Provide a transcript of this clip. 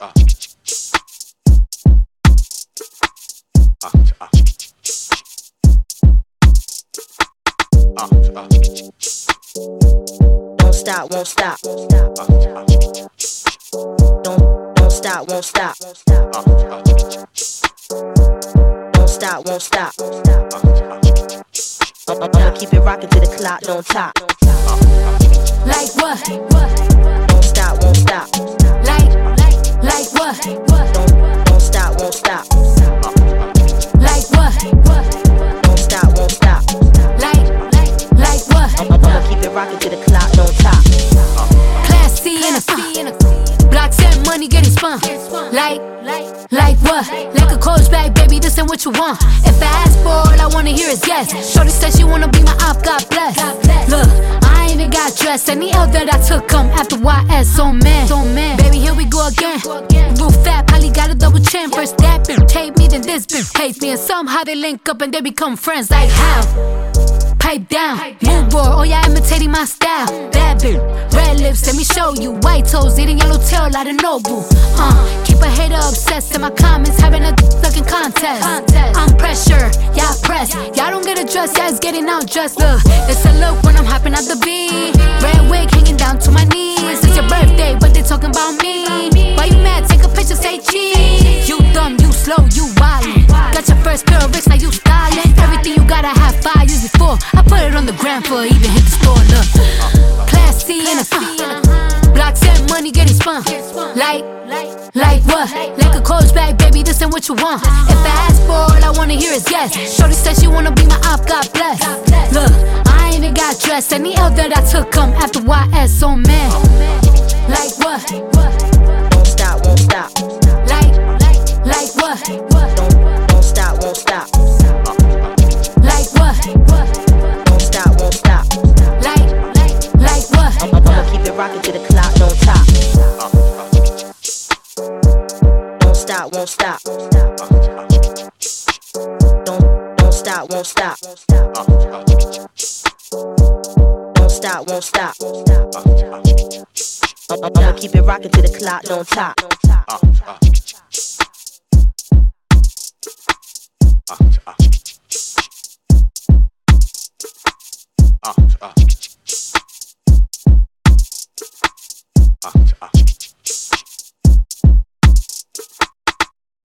Don't stop, won't stop. Don't don't stop, won't stop. Don't stop, won't stop. I'm, gonna keep it rocking to the clock, don't top. Like what? Don't stop, won't stop. Like don't top. Class C in a uh. Blocks and money getting spun. Like, like what? Like a coach bag, baby, this ain't what you want. If I ask for all I wanna hear is yes. Shorty said she wanna be my op, God bless. Look, I ain't even got dressed. Any L that I took come after YS. So man, so man, baby, here we go again. Real fat, probably got a double chin. First that bitch hate me, then this bitch hates me, and somehow they link up and they become friends. Like how? Pipe down. Mood board, oh yeah, imitating my style. Bad bitch, red lips, let me show you. White toes, eating yellow tail like a Nobu. Uh, keep a hater obsessed in my comments, having a fucking contest. I'm pressure, y'all press. Y'all don't get a dress, it's getting out dressed. Look, it's a look when I'm hopping out the beat. Like, like what? Like a coach bag, baby, this ain't what you want. If I ask for all I wanna hear is yes. Shorty said she wanna be my op, God bless. Look, I ain't even got dressed. Any L that I took come after YS, so oh man. Like what? Don't stop, won't stop. Like, like what? Don't don't stop, won't stop. Stop, won't stop. Don't don't stop, won't stop. Don't stop, won't stop. I'ma keep it rocking till the clock don't top.